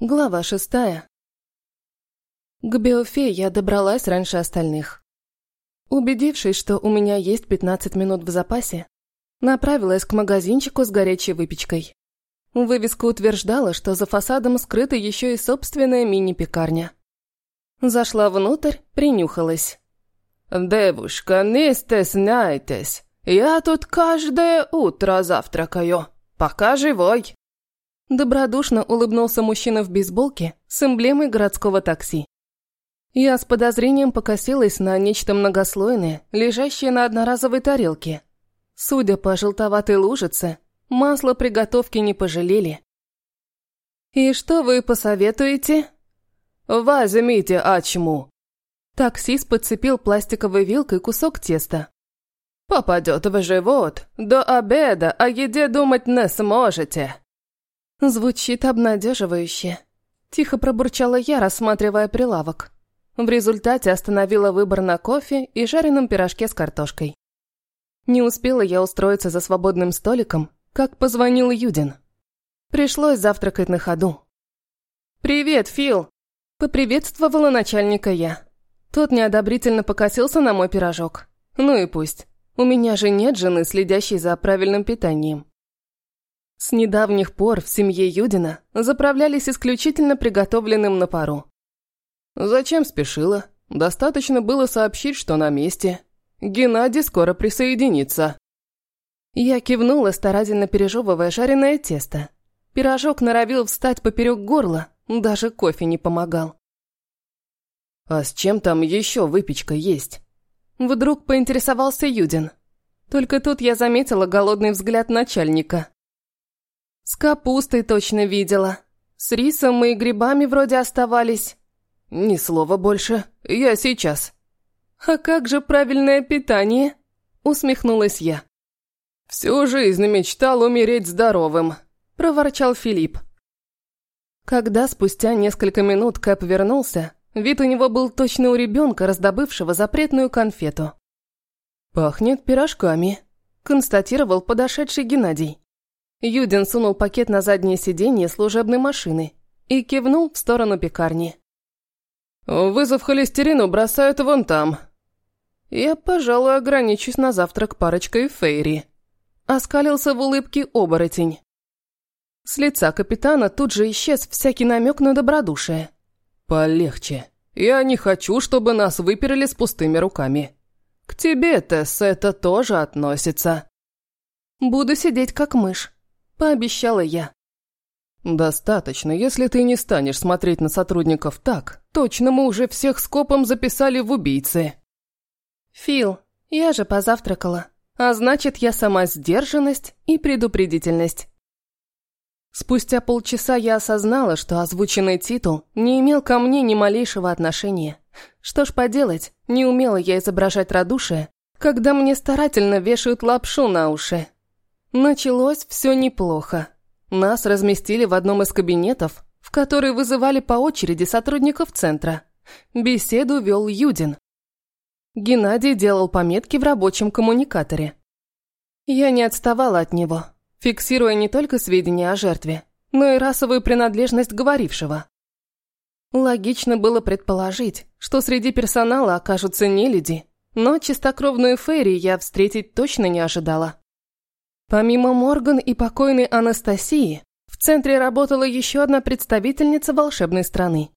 Глава шестая. К Биофе я добралась раньше остальных. Убедившись, что у меня есть 15 минут в запасе, направилась к магазинчику с горячей выпечкой. Вывеска утверждала, что за фасадом скрыта еще и собственная мини-пекарня. Зашла внутрь, принюхалась. «Девушка, не стесняйтесь, я тут каждое утро завтракаю, пока живой». Добродушно улыбнулся мужчина в бейсболке с эмблемой городского такси. Я с подозрением покосилась на нечто многослойное, лежащее на одноразовой тарелке. Судя по желтоватой лужице, масло приготовки не пожалели. «И что вы посоветуете?» «Возьмите ачму». Таксист подцепил пластиковой вилкой кусок теста. «Попадет в живот. До обеда о еде думать не сможете». Звучит обнадеживающе. Тихо пробурчала я, рассматривая прилавок. В результате остановила выбор на кофе и жареном пирожке с картошкой. Не успела я устроиться за свободным столиком, как позвонил Юдин. Пришлось завтракать на ходу. «Привет, Фил!» – поприветствовала начальника я. Тот неодобрительно покосился на мой пирожок. Ну и пусть. У меня же нет жены, следящей за правильным питанием. С недавних пор в семье Юдина заправлялись исключительно приготовленным на пару. Зачем спешила? Достаточно было сообщить, что на месте. Геннадий скоро присоединится. Я кивнула, старательно пережевывая жареное тесто. Пирожок норовил встать поперек горла, даже кофе не помогал. «А с чем там еще выпечка есть?» Вдруг поинтересовался Юдин. Только тут я заметила голодный взгляд начальника. С капустой точно видела. С рисом и грибами вроде оставались. Ни слова больше. Я сейчас. А как же правильное питание? Усмехнулась я. Всю жизнь мечтал умереть здоровым, проворчал Филипп. Когда спустя несколько минут Кэп вернулся, вид у него был точно у ребенка, раздобывшего запретную конфету. «Пахнет пирожками», – констатировал подошедший Геннадий. Юдин сунул пакет на заднее сиденье служебной машины и кивнул в сторону пекарни. «Вызов холестерину бросают вон там». «Я, пожалуй, ограничусь на завтрак парочкой Фейри». Оскалился в улыбке оборотень. С лица капитана тут же исчез всякий намек на добродушие. «Полегче. Я не хочу, чтобы нас выперли с пустыми руками. К тебе, Тесс, это тоже относится». «Буду сидеть как мышь», пообещала я. «Достаточно, если ты не станешь смотреть на сотрудников так, точно мы уже всех скопом записали в убийцы». «Фил, я же позавтракала, а значит, я сама сдержанность и предупредительность». Спустя полчаса я осознала, что озвученный титул не имел ко мне ни малейшего отношения. Что ж поделать, не умела я изображать радушие, когда мне старательно вешают лапшу на уши. Началось все неплохо. Нас разместили в одном из кабинетов, в который вызывали по очереди сотрудников центра. Беседу вел Юдин. Геннадий делал пометки в рабочем коммуникаторе. Я не отставала от него, фиксируя не только сведения о жертве, но и расовую принадлежность говорившего. Логично было предположить, что среди персонала окажутся не люди, но чистокровную Ферри я встретить точно не ожидала. Помимо Морган и покойной Анастасии, в центре работала еще одна представительница волшебной страны.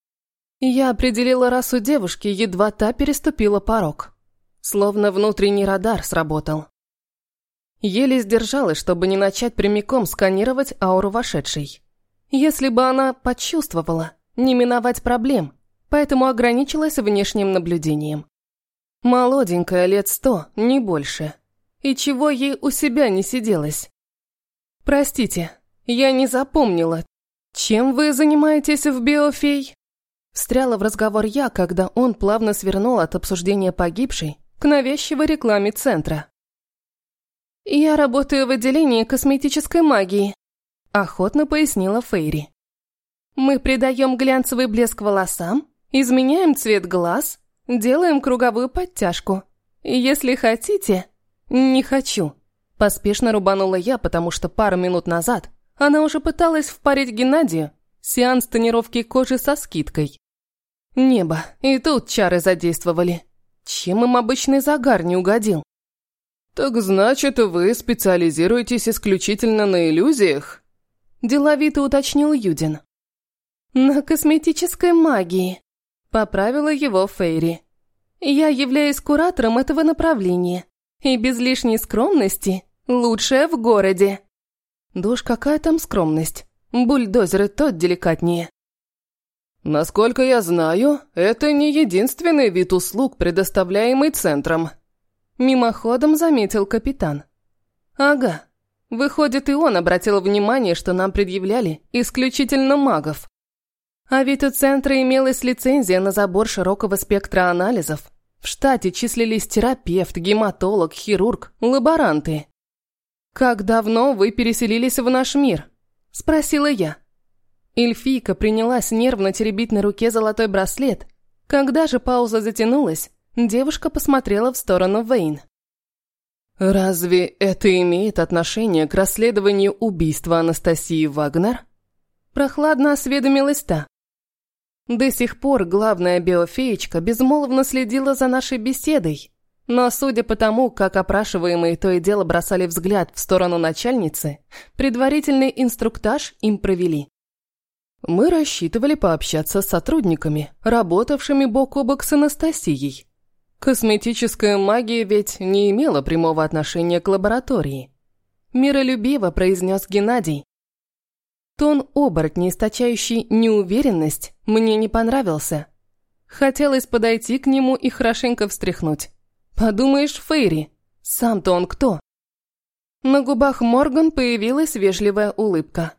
Я определила расу девушки, едва та переступила порог. Словно внутренний радар сработал. Еле сдержалась, чтобы не начать прямиком сканировать ауру вошедшей. Если бы она почувствовала, не миновать проблем, поэтому ограничилась внешним наблюдением. Молоденькая, лет сто, не больше. И чего ей у себя не сиделось? Простите, я не запомнила. Чем вы занимаетесь в Биофей? Встряла в разговор я, когда он плавно свернул от обсуждения погибшей к навязчивой рекламе центра. «Я работаю в отделении косметической магии», – охотно пояснила Фейри. «Мы придаем глянцевый блеск волосам, изменяем цвет глаз, делаем круговую подтяжку. Если хотите, «Не хочу», – поспешно рубанула я, потому что пару минут назад она уже пыталась впарить Геннадию Сеанс тонировки кожи со скидкой. Небо, и тут чары задействовали. Чем им обычный загар не угодил? «Так значит, вы специализируетесь исключительно на иллюзиях?» Деловито уточнил Юдин. «На косметической магии», — поправила его Фейри. «Я являюсь куратором этого направления, и без лишней скромности лучшая в городе». Да уж какая там скромность. Бульдозеры тот деликатнее. Насколько я знаю, это не единственный вид услуг, предоставляемый центром. Мимоходом заметил капитан. Ага. Выходит, и он обратил внимание, что нам предъявляли исключительно магов. А ведь у центра имелась лицензия на забор широкого спектра анализов. В штате числились терапевт, гематолог, хирург, лаборанты. «Как давно вы переселились в наш мир?» – спросила я. Эльфийка принялась нервно теребить на руке золотой браслет. Когда же пауза затянулась, девушка посмотрела в сторону Вейн. «Разве это имеет отношение к расследованию убийства Анастасии Вагнер?» Прохладно осведомилась та. До сих пор главная биофеечка безмолвно следила за нашей беседой, но судя по тому, как опрашиваемые то и дело бросали взгляд в сторону начальницы, предварительный инструктаж им провели. Мы рассчитывали пообщаться с сотрудниками, работавшими бок о бок с Анастасией. Косметическая магия ведь не имела прямого отношения к лаборатории. Миролюбиво произнес Геннадий. Тон оборотня, источающий неуверенность, мне не понравился. Хотелось подойти к нему и хорошенько встряхнуть. Подумаешь, Фейри, сам-то он кто? На губах Морган появилась вежливая улыбка.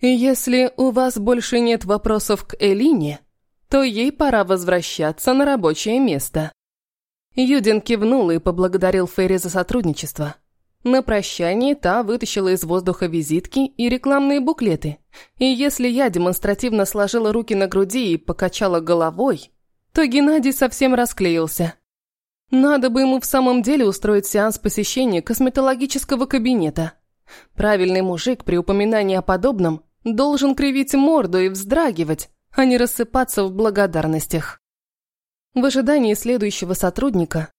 «Если у вас больше нет вопросов к Элине, то ей пора возвращаться на рабочее место». Юдин кивнул и поблагодарил Ферри за сотрудничество. На прощании та вытащила из воздуха визитки и рекламные буклеты. И если я демонстративно сложила руки на груди и покачала головой, то Геннадий совсем расклеился. Надо бы ему в самом деле устроить сеанс посещения косметологического кабинета. Правильный мужик при упоминании о подобном должен кривить морду и вздрагивать, а не рассыпаться в благодарностях. В ожидании следующего сотрудника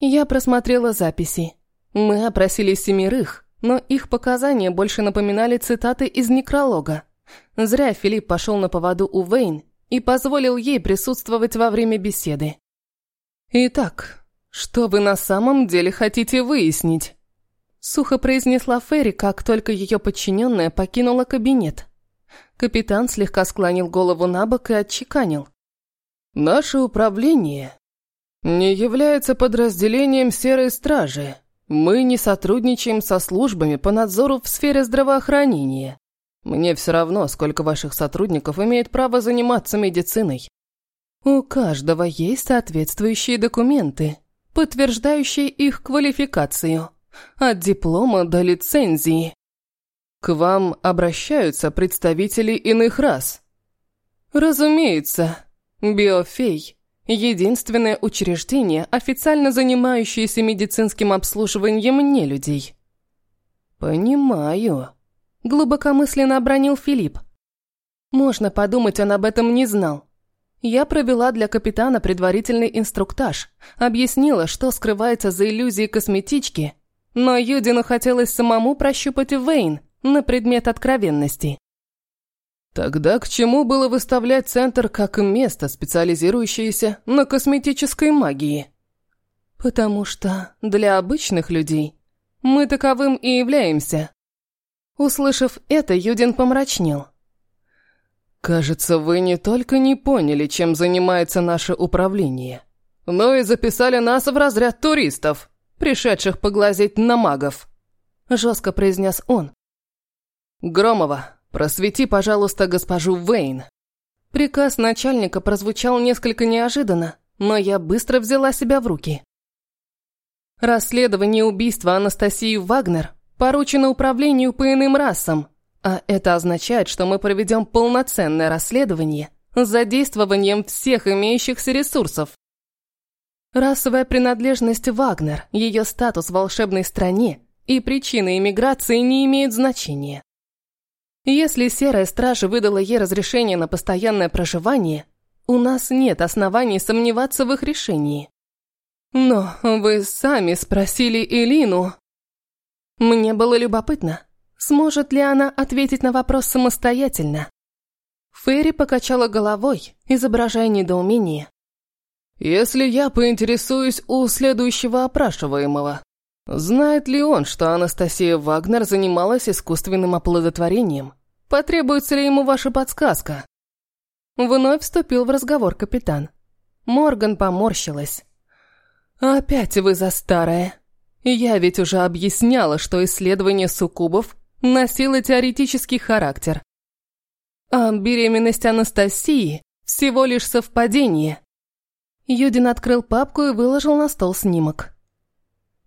я просмотрела записи. Мы опросили семерых, но их показания больше напоминали цитаты из некролога. Зря Филипп пошел на поводу у Вейн и позволил ей присутствовать во время беседы. «Итак, что вы на самом деле хотите выяснить?» Сухо произнесла Ферри, как только ее подчиненная покинула кабинет. Капитан слегка склонил голову на бок и отчеканил. «Наше управление не является подразделением серой стражи. Мы не сотрудничаем со службами по надзору в сфере здравоохранения. Мне все равно, сколько ваших сотрудников имеет право заниматься медициной. У каждого есть соответствующие документы, подтверждающие их квалификацию. От диплома до лицензии. К вам обращаются представители иных рас? Разумеется. Биофей – единственное учреждение, официально занимающееся медицинским обслуживанием нелюдей. Понимаю. Глубокомысленно обронил Филипп. Можно подумать, он об этом не знал. Я провела для капитана предварительный инструктаж, объяснила, что скрывается за иллюзией косметички – но Юдину хотелось самому прощупать Вейн на предмет откровенности. Тогда к чему было выставлять центр как место, специализирующееся на косметической магии? Потому что для обычных людей мы таковым и являемся. Услышав это, Юдин помрачнел. «Кажется, вы не только не поняли, чем занимается наше управление, но и записали нас в разряд туристов», пришедших поглазеть на магов», – жестко произнес он. «Громова, просвети, пожалуйста, госпожу Вейн». Приказ начальника прозвучал несколько неожиданно, но я быстро взяла себя в руки. Расследование убийства Анастасии Вагнер поручено управлению по иным расам, а это означает, что мы проведем полноценное расследование с задействованием всех имеющихся ресурсов. Расовая принадлежность Вагнер, ее статус в волшебной стране и причины иммиграции не имеют значения. Если Серая Стража выдала ей разрешение на постоянное проживание, у нас нет оснований сомневаться в их решении. Но вы сами спросили Элину. Мне было любопытно, сможет ли она ответить на вопрос самостоятельно. Ферри покачала головой, изображая недоумение. «Если я поинтересуюсь у следующего опрашиваемого, знает ли он, что Анастасия Вагнер занималась искусственным оплодотворением? Потребуется ли ему ваша подсказка?» Вновь вступил в разговор капитан. Морган поморщилась. «Опять вы за старое. Я ведь уже объясняла, что исследование суккубов носило теоретический характер. А беременность Анастасии – всего лишь совпадение». Юдин открыл папку и выложил на стол снимок.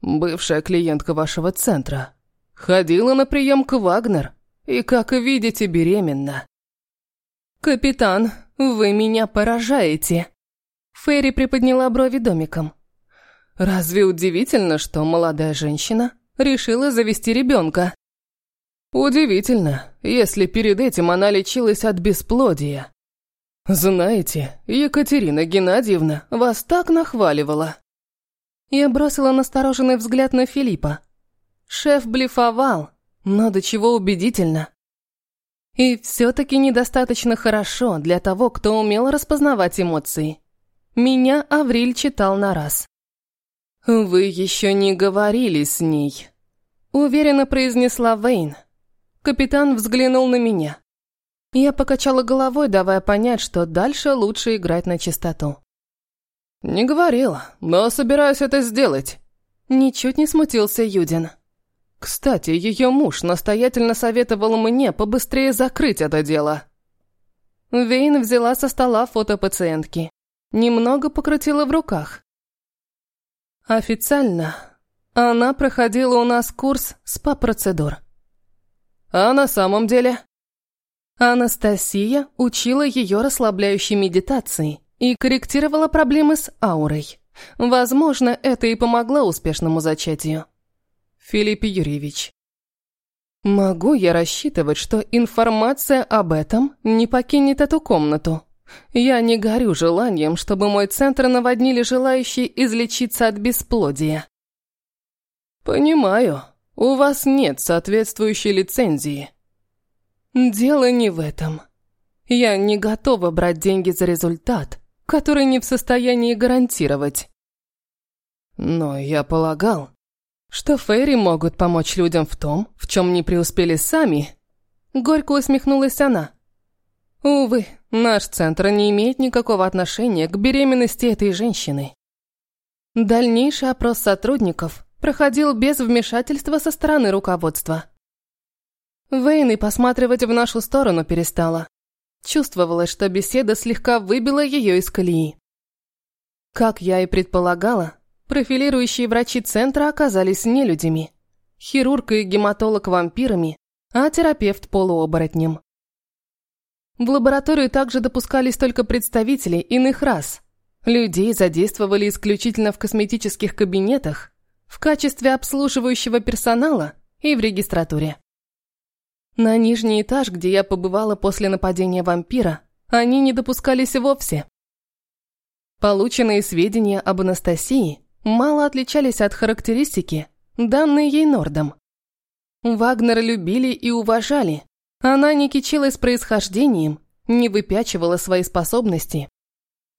«Бывшая клиентка вашего центра. Ходила на прием к Вагнер и, как видите, беременна». «Капитан, вы меня поражаете!» Ферри приподняла брови домиком. «Разве удивительно, что молодая женщина решила завести ребенка?» «Удивительно, если перед этим она лечилась от бесплодия. Знаете, Екатерина Геннадьевна вас так нахваливала». Я бросила настороженный взгляд на Филиппа. Шеф блефовал, но до чего убедительно. И все-таки недостаточно хорошо для того, кто умел распознавать эмоции. Меня Авриль читал на раз. «Вы еще не говорили с ней», — уверенно произнесла Вейн. Капитан взглянул на меня. Я покачала головой, давая понять, что дальше лучше играть на чистоту. «Не говорила, но собираюсь это сделать», — ничуть не смутился Юдин. Кстати, ее муж настоятельно советовал мне побыстрее закрыть это дело. Вейн взяла со стола фото пациентки. Немного покрутила в руках. Официально она проходила у нас курс СПА-процедур. А на самом деле? Анастасия учила ее расслабляющей медитации и корректировала проблемы с аурой. Возможно, это и помогло успешному зачатию. Филипп Юрьевич. Могу я рассчитывать, что информация об этом не покинет эту комнату? Я не горю желанием, чтобы мой центр наводнили желающие излечиться от бесплодия. Понимаю, у вас нет соответствующей лицензии. Дело не в этом. Я не готова брать деньги за результат, который не в состоянии гарантировать. Но я полагал, что фейри могут помочь людям в том, в чем не преуспели сами. Горько усмехнулась она. Увы, наш центр не имеет никакого отношения к беременности этой женщины. Дальнейший опрос сотрудников проходил без вмешательства со стороны руководства. Вейн и посматривать в нашу сторону перестала. Чувствовалось, что беседа слегка выбила ее из колеи. Как я и предполагала, Профилирующие врачи центра оказались нелюдями. Хирург и гематолог вампирами, а терапевт полуоборотнем. В лабораторию также допускались только представители иных рас. Людей задействовали исключительно в косметических кабинетах, в качестве обслуживающего персонала и в регистратуре. На нижний этаж, где я побывала после нападения вампира, они не допускались вовсе. Полученные сведения об Анастасии мало отличались от характеристики, данной ей Нордом. Вагнера любили и уважали. Она не кичилась происхождением, не выпячивала свои способности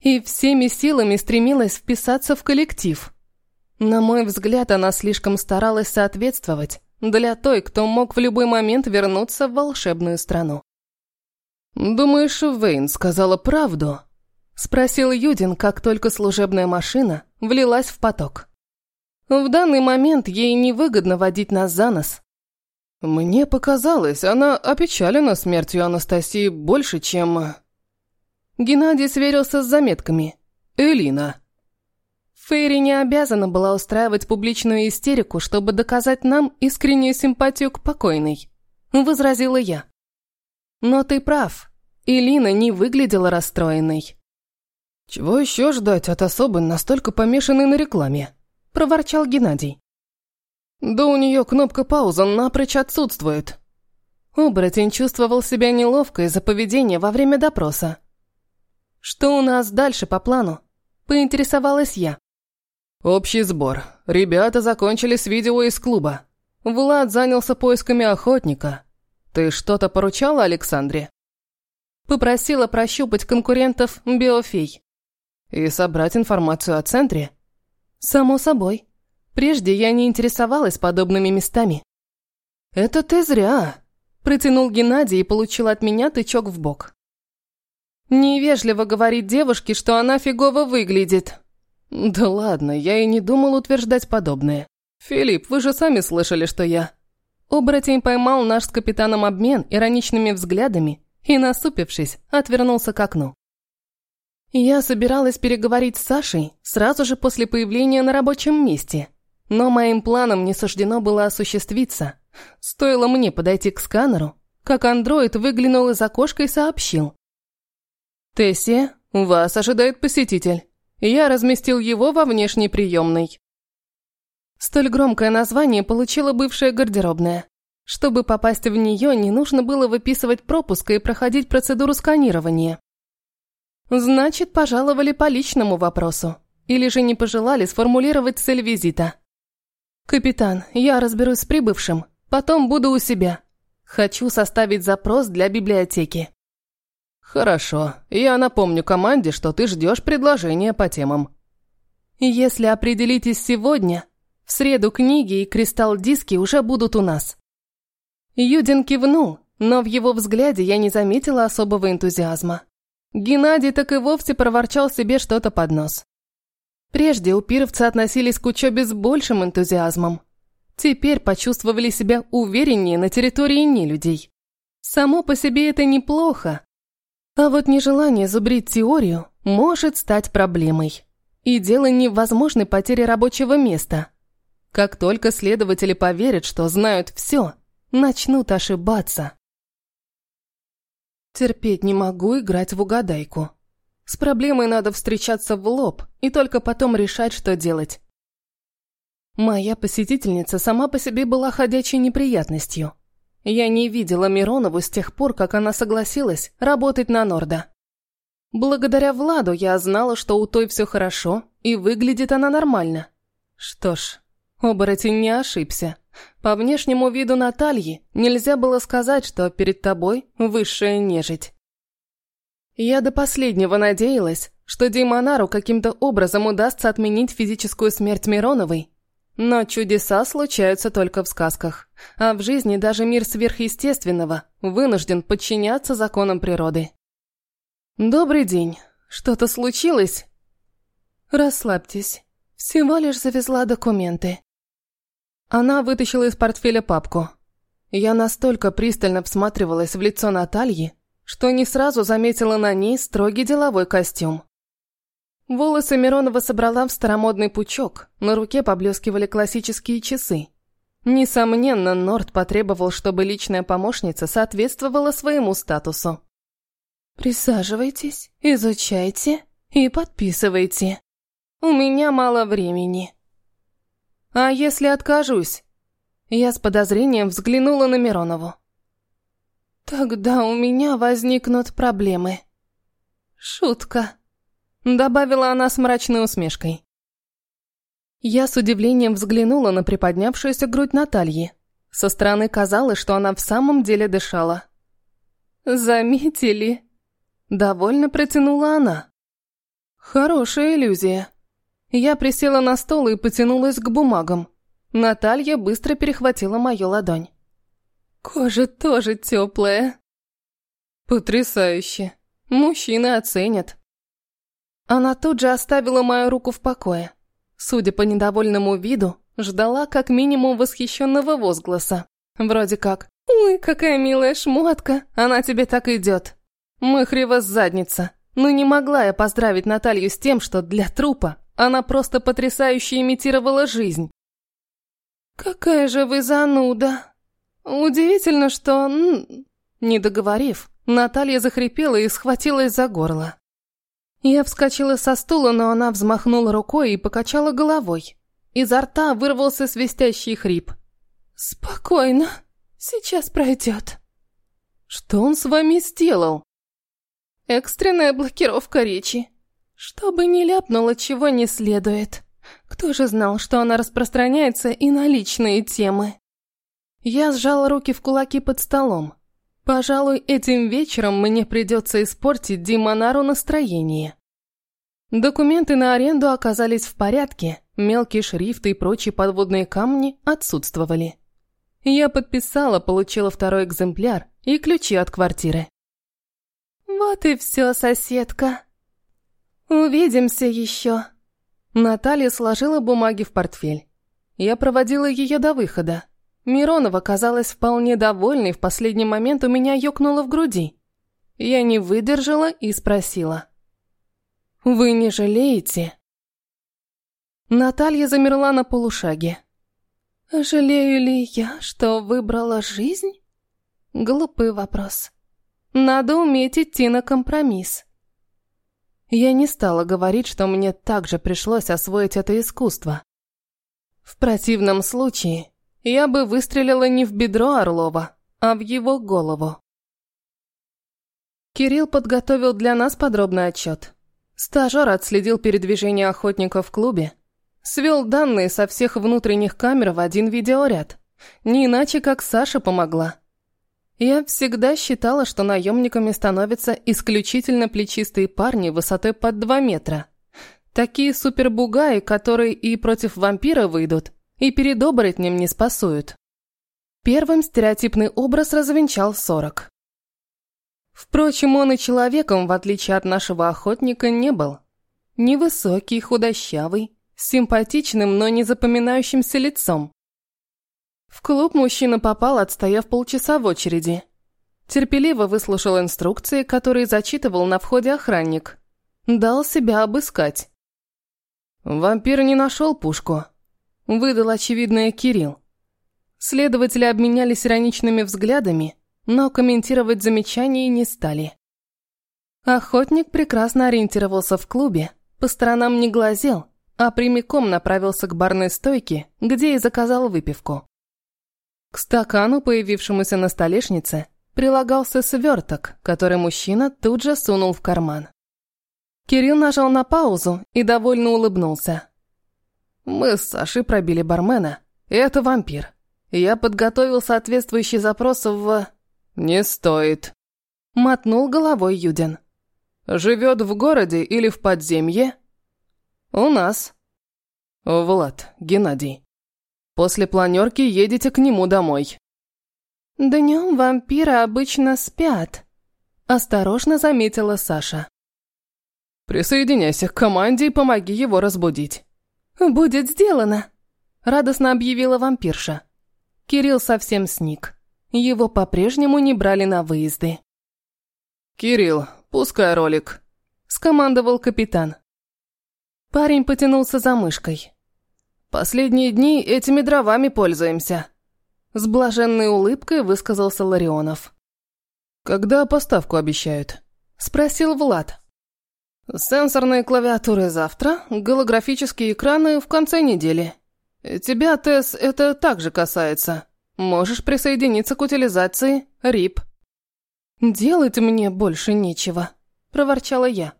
и всеми силами стремилась вписаться в коллектив. На мой взгляд, она слишком старалась соответствовать для той, кто мог в любой момент вернуться в волшебную страну. «Думаешь, Вейн сказала правду?» Спросил Юдин, как только служебная машина влилась в поток. В данный момент ей невыгодно водить нас за нос. Мне показалось, она опечалена смертью Анастасии больше, чем... Геннадий сверился с заметками. Элина. Фейри не обязана была устраивать публичную истерику, чтобы доказать нам искреннюю симпатию к покойной, возразила я. Но ты прав, Элина не выглядела расстроенной. «Чего еще ждать от особы, настолько помешанной на рекламе?» – проворчал Геннадий. «Да у нее кнопка пауза напрочь отсутствует». Оборотень чувствовал себя неловко из-за поведения во время допроса. «Что у нас дальше по плану?» – поинтересовалась я. «Общий сбор. Ребята закончили с видео из клуба. Влад занялся поисками охотника. Ты что-то поручала Александре?» Попросила прощупать конкурентов биофей. «И собрать информацию о центре?» «Само собой. Прежде я не интересовалась подобными местами». «Это ты зря», – протянул Геннадий и получил от меня тычок в бок. «Невежливо говорить девушке, что она фигово выглядит». «Да ладно, я и не думал утверждать подобное. Филипп, вы же сами слышали, что я...» Оборотень поймал наш с капитаном обмен ироничными взглядами и, насупившись, отвернулся к окну. Я собиралась переговорить с Сашей сразу же после появления на рабочем месте, но моим планам не суждено было осуществиться. Стоило мне подойти к сканеру, как андроид выглянул из окошка и сообщил. «Тессия, вас ожидает посетитель. Я разместил его во внешней приемной». Столь громкое название получила бывшая гардеробная. Чтобы попасть в нее, не нужно было выписывать пропуск и проходить процедуру сканирования. Значит, пожаловали по личному вопросу. Или же не пожелали сформулировать цель визита. «Капитан, я разберусь с прибывшим. Потом буду у себя. Хочу составить запрос для библиотеки». «Хорошо. Я напомню команде, что ты ждешь предложения по темам». «Если определитесь сегодня, в среду книги и кристалл-диски уже будут у нас». Юдин кивнул, но в его взгляде я не заметила особого энтузиазма. Геннадий так и вовсе проворчал себе что-то под нос. Прежде упировцы относились к учебе с большим энтузиазмом. Теперь почувствовали себя увереннее на территории нелюдей. Само по себе это неплохо. А вот нежелание зубрить теорию может стать проблемой. И дело не в возможной потере рабочего места. Как только следователи поверят, что знают все, начнут ошибаться. Терпеть не могу играть в угадайку. С проблемой надо встречаться в лоб и только потом решать, что делать. Моя посетительница сама по себе была ходячей неприятностью. Я не видела Миронову с тех пор, как она согласилась работать на Норда. Благодаря Владу я знала, что у той все хорошо, и выглядит она нормально. Что ж, оборотень не ошибся. По внешнему виду Натальи нельзя было сказать, что перед тобой высшая нежить. Я до последнего надеялась, что Деймонару каким-то образом удастся отменить физическую смерть Мироновой но чудеса случаются только в сказках, а в жизни даже мир сверхъестественного вынужден подчиняться законам природы. «Добрый день. Что-то случилось?» «Расслабьтесь. Всего лишь завезла документы». Она вытащила из портфеля папку. Я настолько пристально всматривалась в лицо Натальи, что не сразу заметила на ней строгий деловой костюм. Волосы Миронова собрала в старомодный пучок, на руке поблескивали классические часы. Несомненно, Норд потребовал, чтобы личная помощница соответствовала своему статусу. «Присаживайтесь, изучайте и подписывайте. У меня мало времени». «А если откажусь?» Я с подозрением взглянула на Миронову. «Тогда у меня возникнут проблемы». «Шутка», Добавила она с мрачной усмешкой. Я с удивлением взглянула на приподнявшуюся грудь Натальи. Со стороны казалось, что она в самом деле дышала. «Заметили?» Довольно протянула она. «Хорошая иллюзия». Я присела на стол и потянулась к бумагам. Наталья быстро перехватила мою ладонь. «Кожа тоже теплая». «Потрясающе. Мужчины оценят». Она тут же оставила мою руку в покое. Судя по недовольному виду, ждала как минимум восхищенного возгласа. Вроде как «Ой, какая милая шмотка, она тебе так идет». Мыхрева задница. Ну не могла я поздравить Наталью с тем, что для трупа она просто потрясающе имитировала жизнь. «Какая же вы зануда!» Удивительно, что... Не договорив, Наталья захрипела и схватилась за горло. Я вскочила со стула, но она взмахнула рукой и покачала головой. Изо рта вырвался свистящий хрип. «Спокойно, сейчас пройдет». Что он с вами сделал?» «Экстренная блокировка речи. Чтобы не ляпнуло, чего не следует. Кто же знал, что она распространяется и на личные темы?» Я сжал руки в кулаки под столом. Пожалуй, этим вечером мне придется испортить Димонару настроение. Документы на аренду оказались в порядке, мелкие шрифты и прочие подводные камни отсутствовали. Я подписала, получила второй экземпляр и ключи от квартиры. «Вот и все, соседка. Увидимся еще». Наталья сложила бумаги в портфель. Я проводила ее до выхода. Миронова казалась вполне довольной, в последний момент у меня ёкнуло в груди. Я не выдержала и спросила. «Вы не жалеете?» Наталья замерла на полушаге. «Жалею ли я, что выбрала жизнь?» Глупый вопрос. Надо уметь идти на компромисс. Я не стала говорить, что мне также пришлось освоить это искусство. В противном случае я бы выстрелила не в бедро Орлова, а в его голову. Кирилл подготовил для нас подробный отчет. Стажер отследил передвижение охотников в клубе, свел данные со всех внутренних камер в один видеоряд. Не иначе, как Саша помогла. Я всегда считала, что наемниками становятся исключительно плечистые парни высотой под 2 метра. Такие супербугаи, которые и против вампира выйдут, и перед оборотнем не спасуют. Первым стереотипный образ развенчал сорок. Впрочем, он и человеком, в отличие от нашего охотника, не был. Невысокий, худощавый, с симпатичным, но не запоминающимся лицом. В клуб мужчина попал, отстояв полчаса в очереди. Терпеливо выслушал инструкции, которые зачитывал на входе охранник. Дал себя обыскать. Вампир не нашел пушку, Выдал очевидное Кирилл. Следователи обменялись ироничными взглядами, но комментировать замечания не стали. Охотник прекрасно ориентировался в клубе, по сторонам не глазел, а прямиком направился к барной стойке, где и заказал выпивку. К стакану, появившемуся на столешнице, прилагался сверток, который мужчина тут же сунул в карман. Кирилл нажал на паузу и довольно улыбнулся. Мы с Сашей пробили бармена. Это вампир. Я подготовил соответствующий запрос в... Не стоит. Мотнул головой Юдин. Живет в городе или в подземье? У нас. Влад, Геннадий. После планерки едете к нему домой. Днем вампиры обычно спят. Осторожно заметила Саша. Присоединяйся к команде и помоги его разбудить. «Будет сделано!» – радостно объявила вампирша. Кирилл совсем сник. Его по-прежнему не брали на выезды. «Кирилл, пускай ролик», – скомандовал капитан. Парень потянулся за мышкой. «Последние дни этими дровами пользуемся», – с блаженной улыбкой высказался Ларионов. «Когда поставку обещают?» – спросил Влад. Сенсорные клавиатуры завтра, голографические экраны в конце недели. Тебя, Тесс, это также касается. Можешь присоединиться к утилизации РИП. «Делать мне больше нечего», – проворчала я.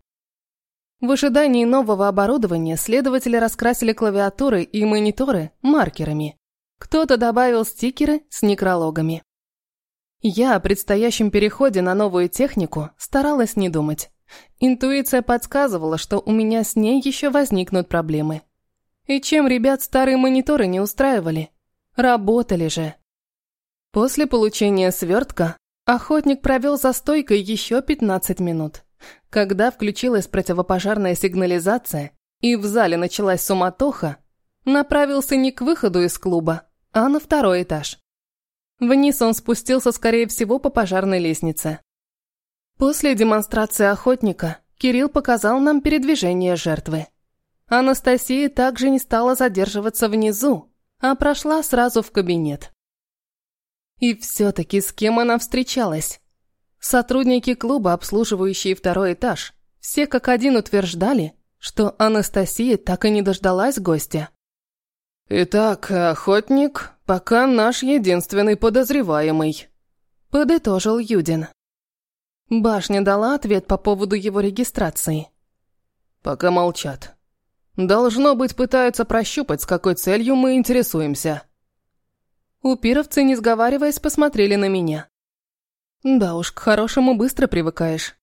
В ожидании нового оборудования следователи раскрасили клавиатуры и мониторы маркерами. Кто-то добавил стикеры с некрологами. Я о предстоящем переходе на новую технику старалась не думать. Интуиция подсказывала, что у меня с ней еще возникнут проблемы. И чем ребят старые мониторы не устраивали? Работали же. После получения свертка охотник провел за стойкой еще 15 минут. Когда включилась противопожарная сигнализация и в зале началась суматоха, направился не к выходу из клуба, а на второй этаж. Вниз он спустился, скорее всего, по пожарной лестнице. После демонстрации охотника Кирилл показал нам передвижение жертвы. Анастасия также не стала задерживаться внизу, а прошла сразу в кабинет. И все-таки с кем она встречалась? Сотрудники клуба, обслуживающие второй этаж, все как один утверждали, что Анастасия так и не дождалась гостя. «Итак, охотник пока наш единственный подозреваемый», Подытожил Юдин. Башня дала ответ по поводу его регистрации. Пока молчат. Должно быть, пытаются прощупать, с какой целью мы интересуемся. Упировцы, не сговариваясь, посмотрели на меня. Да уж, к хорошему быстро привыкаешь.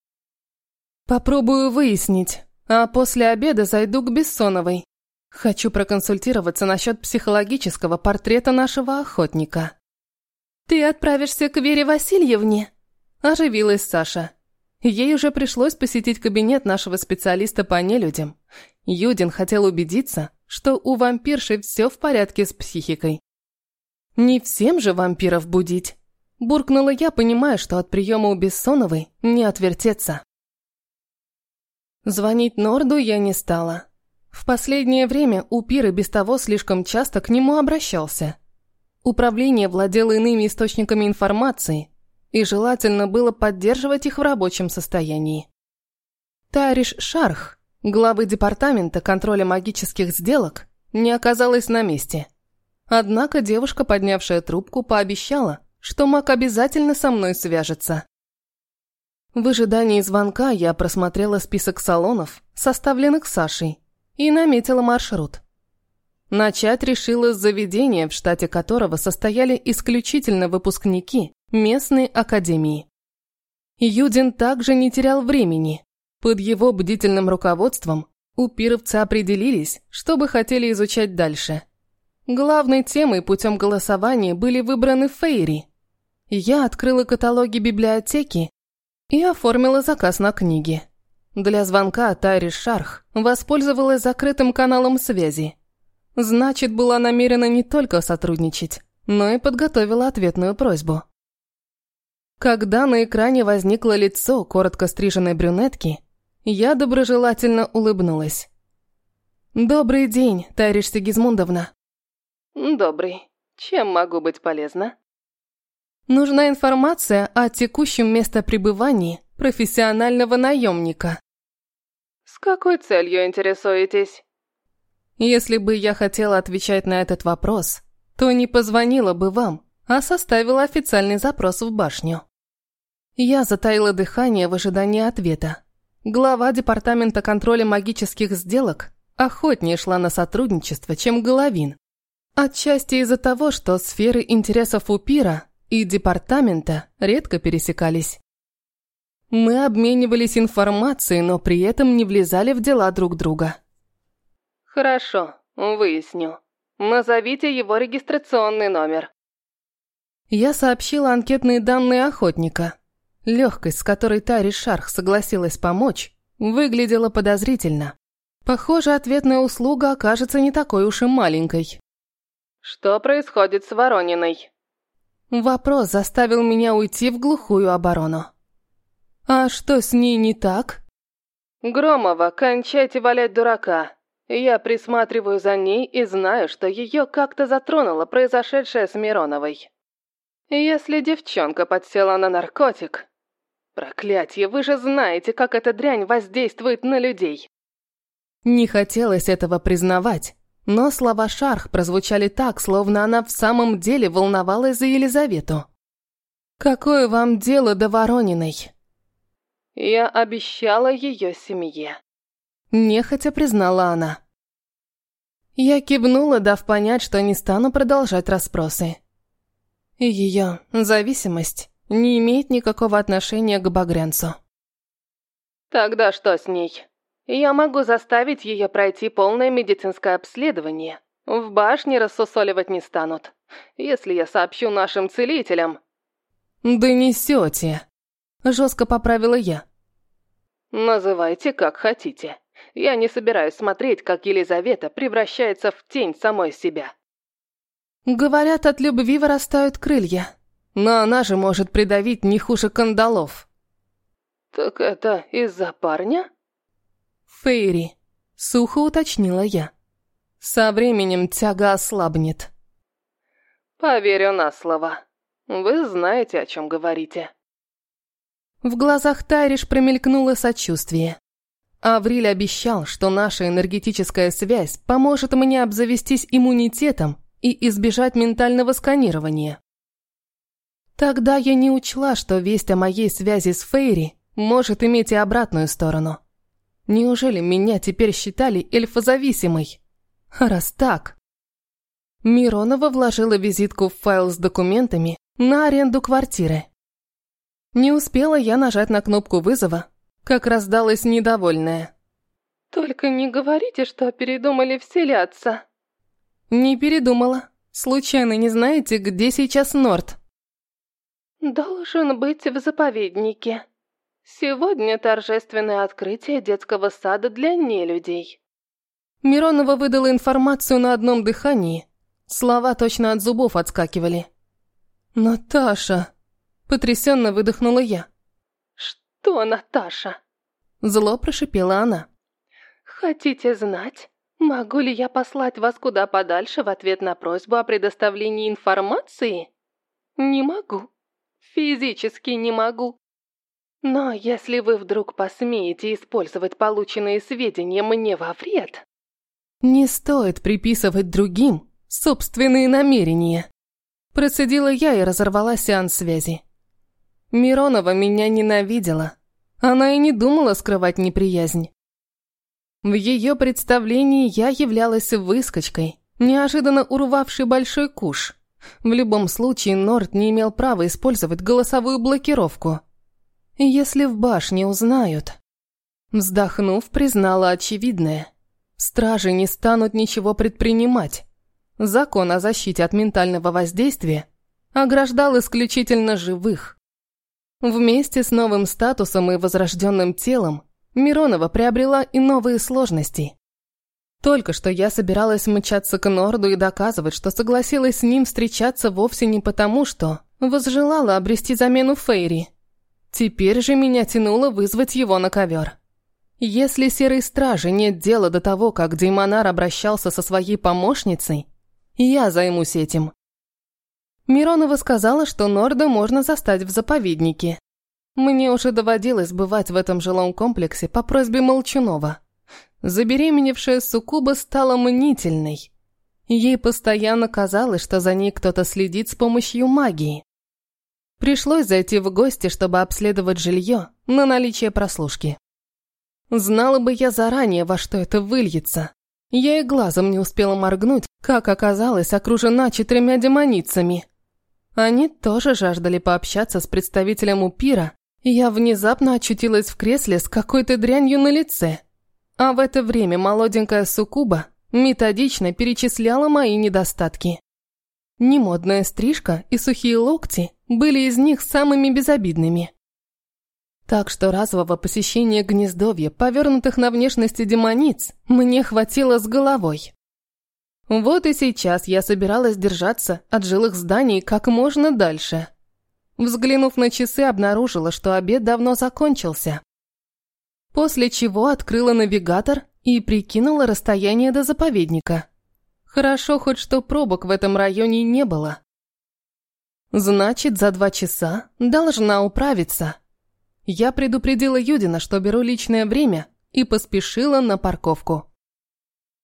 Попробую выяснить, а после обеда зайду к Бессоновой. Хочу проконсультироваться насчет психологического портрета нашего охотника. «Ты отправишься к Вере Васильевне?» – оживилась Саша. Ей уже пришлось посетить кабинет нашего специалиста по нелюдям. Юдин хотел убедиться, что у вампирши все в порядке с психикой. «Не всем же вампиров будить!» Буркнула я, понимая, что от приема у Бессоновой не отвертеться. Звонить Норду я не стала. В последнее время Упир и без того слишком часто к нему обращался. Управление владело иными источниками информации, и желательно было поддерживать их в рабочем состоянии. Тариш Шарх, главы департамента контроля магических сделок, не оказалась на месте. Однако девушка, поднявшая трубку, пообещала, что маг обязательно со мной свяжется. В ожидании звонка я просмотрела список салонов, составленных Сашей, и наметила маршрут. Начать решила с заведения, в штате которого состояли исключительно выпускники местной академии. Юдин также не терял времени. Под его бдительным руководством упировцы определились, что бы хотели изучать дальше. Главной темой путем голосования были выбраны фейри. Я открыла каталоги библиотеки и оформила заказ на книги. Для звонка Тайри Шарх воспользовалась закрытым каналом связи. Значит, была намерена не только сотрудничать, но и подготовила ответную просьбу. Когда на экране возникло лицо коротко стриженной брюнетки, я доброжелательно улыбнулась. «Добрый день, Тайриш Сигизмундовна». «Добрый. Чем могу быть полезна?» «Нужна информация о текущем местопребывании профессионального наемника». «С какой целью интересуетесь?» «Если бы я хотела отвечать на этот вопрос, то не позвонила бы вам, а составила официальный запрос в башню». Я затаила дыхание в ожидании ответа. Глава департамента контроля магических сделок охотнее шла на сотрудничество, чем Головин. Отчасти из-за того, что сферы интересов у Пира и департамента редко пересекались. Мы обменивались информацией, но при этом не влезали в дела друг друга. Хорошо, выясню. Назовите его регистрационный номер. Я сообщила анкетные данные охотника. Легкость, с которой Тари Шарх согласилась помочь, выглядела подозрительно. Похоже, ответная услуга окажется не такой уж и маленькой. Что происходит с Ворониной? Вопрос заставил меня уйти в глухую оборону. «А что с ней не так?» «Громова, кончайте валять дурака. Я присматриваю за ней и знаю, что ее как-то затронуло произошедшее с Мироновой. Если девчонка подсела на наркотик... Проклятье, вы же знаете, как эта дрянь воздействует на людей!» Не хотелось этого признавать, но слова Шарх прозвучали так, словно она в самом деле волновалась за Елизавету. «Какое вам дело до Ворониной?» Я обещала ее семье. Нехотя признала она. Я кивнула, дав понять, что не стану продолжать расспросы. Ее зависимость не имеет никакого отношения к Багрянцу. Тогда что с ней? Я могу заставить ее пройти полное медицинское обследование. В башне рассусоливать не станут. Если я сообщу нашим целителям... Да несете. Жестко поправила я. Называйте как хотите. Я не собираюсь смотреть, как Елизавета превращается в тень самой себя. Говорят, от любви вырастают крылья. Но она же может придавить не хуже кандалов. Так это из-за парня? Фейри, сухо уточнила я. Со временем тяга ослабнет. Поверю на слово. Вы знаете, о чем говорите. В глазах Тайриш промелькнуло сочувствие. Авриль обещал, что наша энергетическая связь поможет мне обзавестись иммунитетом и избежать ментального сканирования. Тогда я не учла, что весть о моей связи с Фейри может иметь и обратную сторону. Неужели меня теперь считали эльфозависимой? Раз так... Миронова вложила визитку в файл с документами на аренду квартиры. Не успела я нажать на кнопку вызова, как раздалась недовольная. «Только не говорите, что передумали вселяться». «Не передумала. Случайно не знаете, где сейчас Норт?» «Должен быть в заповеднике. Сегодня торжественное открытие детского сада для нелюдей». Миронова выдала информацию на одном дыхании. Слова точно от зубов отскакивали. «Наташа!» – потрясенно выдохнула я. «Что, Наташа?» Зло прошипела она. «Хотите знать, могу ли я послать вас куда подальше в ответ на просьбу о предоставлении информации? Не могу. Физически не могу. Но если вы вдруг посмеете использовать полученные сведения мне во вред...» «Не стоит приписывать другим собственные намерения», процедила я и разорвала сеанс связи. Миронова меня ненавидела. Она и не думала скрывать неприязнь. В ее представлении я являлась выскочкой, неожиданно урвавшей большой куш. В любом случае, Норд не имел права использовать голосовую блокировку. Если в башне узнают... Вздохнув, признала очевидное. Стражи не станут ничего предпринимать. Закон о защите от ментального воздействия ограждал исключительно живых. Вместе с новым статусом и возрожденным телом Миронова приобрела и новые сложности. Только что я собиралась мчаться к Норду и доказывать, что согласилась с ним встречаться вовсе не потому, что возжелала обрести замену Фейри. Теперь же меня тянуло вызвать его на ковер. Если Серой Страже нет дела до того, как Деймонар обращался со своей помощницей, я займусь этим. Миронова сказала, что Норда можно застать в заповеднике. Мне уже доводилось бывать в этом жилом комплексе по просьбе Молчунова. Забеременевшая суккуба стала мнительной. Ей постоянно казалось, что за ней кто-то следит с помощью магии. Пришлось зайти в гости, чтобы обследовать жилье на наличие прослушки. Знала бы я заранее, во что это выльется. Я и глазом не успела моргнуть, как оказалось окружена четырьмя демоницами. Они тоже жаждали пообщаться с представителем Упира, я внезапно очутилась в кресле с какой-то дрянью на лице. А в это время молоденькая суккуба методично перечисляла мои недостатки. Немодная стрижка и сухие локти были из них самыми безобидными. Так что разового посещения гнездовья, повернутых на внешности демониц, мне хватило с головой. Вот и сейчас я собиралась держаться от жилых зданий как можно дальше. Взглянув на часы, обнаружила, что обед давно закончился. После чего открыла навигатор и прикинула расстояние до заповедника. Хорошо хоть что пробок в этом районе не было. Значит, за два часа должна управиться. Я предупредила Юдина, что беру личное время, и поспешила на парковку.